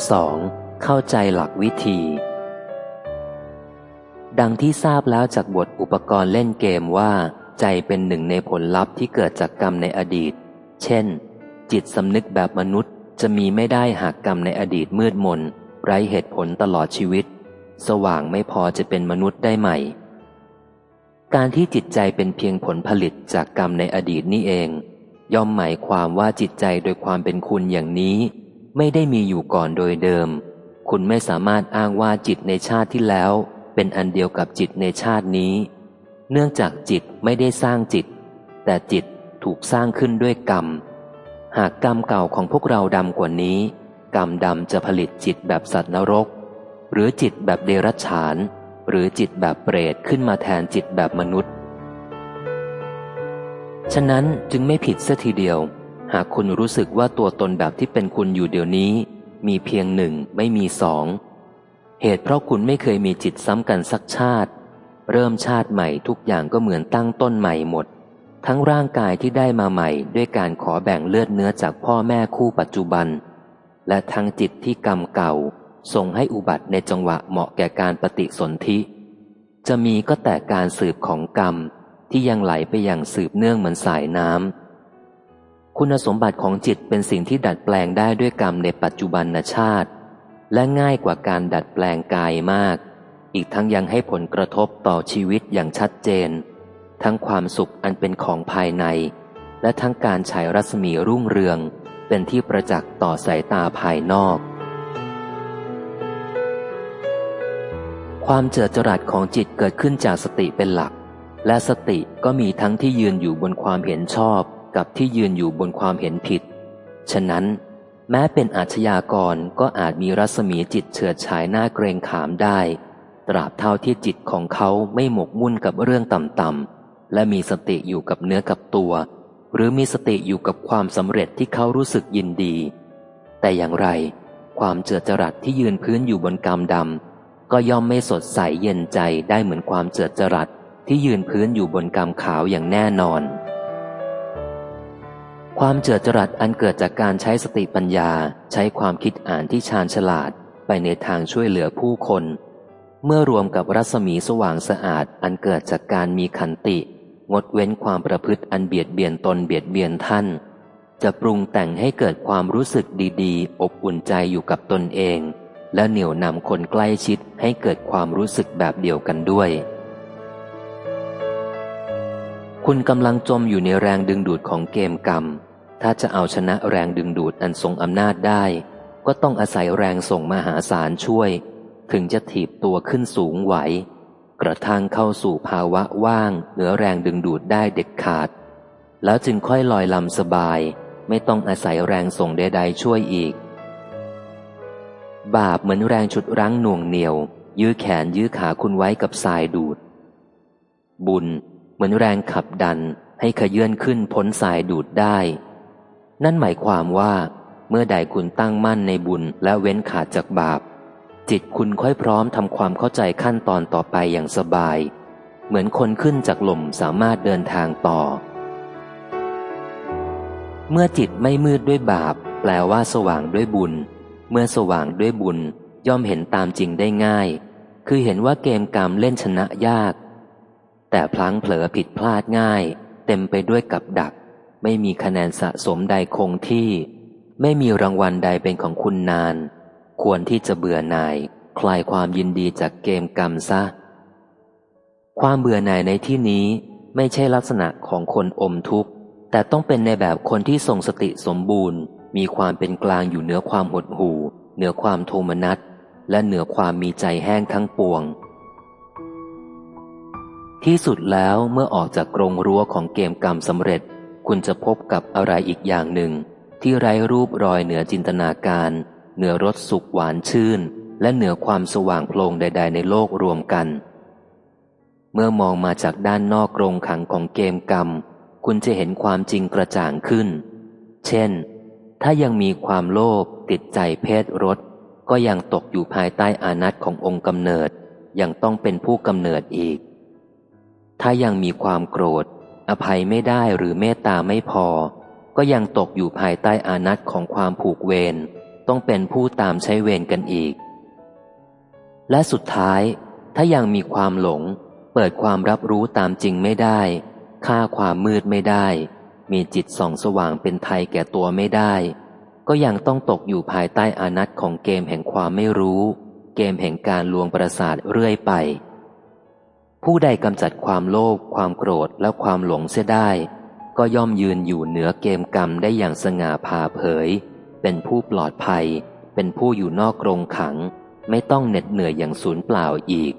2. เข้าใจหลักวิธี ดังที่ทราบแล้วจากบทอุปกรณ์เล่นเกมว่า ใจเป็นหนึ่งในผลลัพธ์ที่เกิดจากกรรมในอดีต เช่น จิตสำนึกแบบมนุษย์จะมีไม่ได้หากกรรมในอดีตมืดมน ไร้เหตุผลตลอดชีวิต สว่างไม่พอจะเป็นมนุษย์ได้ใหม่ การที่จิตใจเป็นเพียงผลผลิตจากกรรมในอดีตนี่เอง ย่อมหมายความว่าจิตใจโดยความเป็นคุณอย่างนี้ ไม่ได้มีอยู่ก่อนโดยเดิม คุณไม่สามารถอ้างว่าจิตในชาติที่แล้ว เป็นอันเดียวกับจิตในชาตินี้ เนื่องจากจิตไม่ได้สร้างจิต แต่จิตถูกสร้างขึ้นด้วยกรรม หากกรรมเก่าของพวกเราดำกว่านี้ กรรมดำจะผลิตจิตแบบสัตว์นรก หรือจิตแบบเดรัจฉาน หรือจิตแบบเปรตขึ้นมาแทนจิตแบบมนุษย์ ฉะนั้นจึงไม่ผิดเสียทีเดียว หากคุณรู้สึกว่าตัวตนแบบที่เป็นคุณอยู่เดี๋ยวนี้ มีเพียงหนึ่งไม่มีสอง เหตุเพราะคุณไม่เคยมีจิตซ้ำกันสักชาติ เริ่มชาติใหม่ทุกอย่างก็เหมือนตั้งต้นใหม่หมด ทั้งร่างกายที่ได้มาใหม่ ด้วยการขอแบ่งเลือดเนื้อจากพ่อแม่คู่ปัจจุบัน และทั้งจิตที่กรรมเก่าส่งให้อุบัติในจังหวะเหมาะแก่การปฏิสนธิ จะมีก็แต่การสืบของกรรมที่ยังไหลไปอย่างสืบเนื่องเหมือนสายน้ำ คุณสมบัติของจิตเป็นสิ่งที่ดัดแปลงได้ด้วยกรรมในปัจจุบันชาติ และง่ายกว่าการดัดแปลงกายมาก อีกทั้งยังให้ผลกระทบต่อชีวิตอย่างชัดเจน ทั้งความสุขอันเป็นของภายใน และทั้งการฉายรัศมีรุ่งเรือง เป็นที่ประจักษ์ต่อสายตาภายนอก ความเจิดจรัสของจิตเกิดขึ้นจากสติเป็นหลัก และสติก็มีทั้งที่ยืนอยู่บนความเห็นชอบ กับที่ยืนอยู่บนความเห็นผิด ฉะนั้น แม้เป็นอาชญากรก็อาจมีรัศมีจิตเฉิดฉายหน้าเกรงขามได้ ตราบเท่าที่จิตของเขาไม่หมกมุ่นกับเรื่องต่ำๆและมีสติอยู่กับเนื้อกับตัว หรือมีสติอยู่กับความสำเร็จที่เขารู้สึกยินดี แต่อย่างไร ความเจิดจรัสที่ยืนพื้นอยู่บนกรรมดำก็ย่อมไม่สดใสเย็นใจได้เหมือนความเจิดจรัสที่ยืนพื้นอยู่บนกำขาวอย่างแน่นอน ความเจิดจรัสอันเกิดจากการใช้สติปัญญาใช้ความคิดอ่านที่ชาญฉลาดไปในทางช่วยเหลือผู้คน เมื่อรวมกับรัศมีสว่างสะอาดอันเกิดจากการมีขันติ งดเว้นความประพฤติอันเบียดเบียนตนเบียดเบียนท่าน จะปรุงแต่งให้เกิดความรู้สึกดีๆ อบอุ่นใจอยู่กับตนเอง และเหนี่ยวนำคนใกล้ชิดให้เกิดความรู้สึกแบบเดียวกันด้วย คุณกำลังจมอยู่ในแรงดึงดูดของเกมกรรม ถ้าจะเอาชนะแรงดึงดูดอันทรงอำนาจได้ ก็ต้องอาศัยแรงส่งมหาศาลช่วย ถึงจะถีบตัวขึ้นสูงไหว กระทั่งเข้าสู่ภาวะว่าง เหนือแรงดึงดูดได้เด็ดขาด แล้วจึงค่อยลอยลำสบาย ไม่ต้องอาศัยแรงส่งใดๆช่วยอีก บาปเหมือนแรงฉุดรั้งหน่วงเหนียว ยื้อแขนยื้อขาคุณไว้กับทรายดูด บุญ มือนแรงขับดันให้ขยื่นขึ้นพ้นสายดูดได้ นั่นหมายความว่า เมื่อใดคุณตั้งมั่นในบุญและเว้นขาดจากบาป จิตคุณค่อยพร้อมทำความเข้าใจขั้นตอนต่อไปอย่างสบาย เหมือนคนขึ้นจากลมสามารถเดินทางต่อ เมื่อจิตไม่มืดด้วยบาป แปลว่าสว่างด้วยบุญ เมื่อสว่างด้วยบุญย่อมเห็นตามจริงได้ง่าย คือเห็นว่าเกมกรรมเล่นชนะยาก แต่พลั้งเผลอผิดพลาดง่าย เต็มไปด้วยกับดัก ไม่มีคะแนนสะสมใดคงที่ ไม่มีรางวัลใดเป็นของคุณนาน ควรที่จะเบื่อหน่าย คลายความยินดีจากเกมกรรมซะ ความเบื่อหน่ายในที่นี้ไม่ใช่ลักษณะของคนอมทุกข์ แต่ต้องเป็นในแบบคนที่ทรงสติสมบูรณ์ มีความเป็นกลางอยู่เหนือความหดหู่ เหนือความโทมนัสและเหนือความมีใจแห้งทั้งปวง ที่สุดแล้วเมื่อออกจากกรงรั้วของเกมกรรมสำเร็จ คุณจะพบกับอะไรอีกอย่างหนึ่ง ที่ไร้รูปรอยเหนือจินตนาการ เหนือรสสุขหวานชื่น และเหนือความสว่างโพลงใด ๆ ในโลกรวมกัน เมื่อมองมาจากด้านนอกกรงขังของเกมกรรม คุณจะเห็นความจริงกระจ่างขึ้น เช่น ถ้ายังมีความโลภติดใจเพศรสก็ยังตกอยู่ภายใต้อานัตขององค์กำเนิดยังต้องเป็นผู้กำเนิดอีก ถ้ายังมีความโกรธ อภัยไม่ได้หรือเมตตาไม่พอ ก็ยังตกอยู่ภายใต้อานัตของความผูกเวรต้องเป็นผู้ตามใช้เวรกันอีก และสุดท้าย ถ้ายังมีความหลง เปิดความรับรู้ตามจริงไม่ได้ฆ่าความมืดไม่ได้ มีจิตส่องสว่างเป็นไทยแก่ตัวไม่ได้ ก็ยังต้องตกอยู่ภายใต้อานัตของเกมแห่งความไม่รู้ เกมแห่งการลวงประสาทเรื่อยไป ผู้ใดกำจัดความโลภความโกรธและความหลงเสียได้ ก็ย่อมยืนอยู่เหนือเกมกรรมได้อย่างสง่าผ่าเผย เป็นผู้ปลอดภัย เป็นผู้อยู่นอกกรงขัง ไม่ต้องเหน็ดเหนื่อยอย่างสูญเปล่าอีก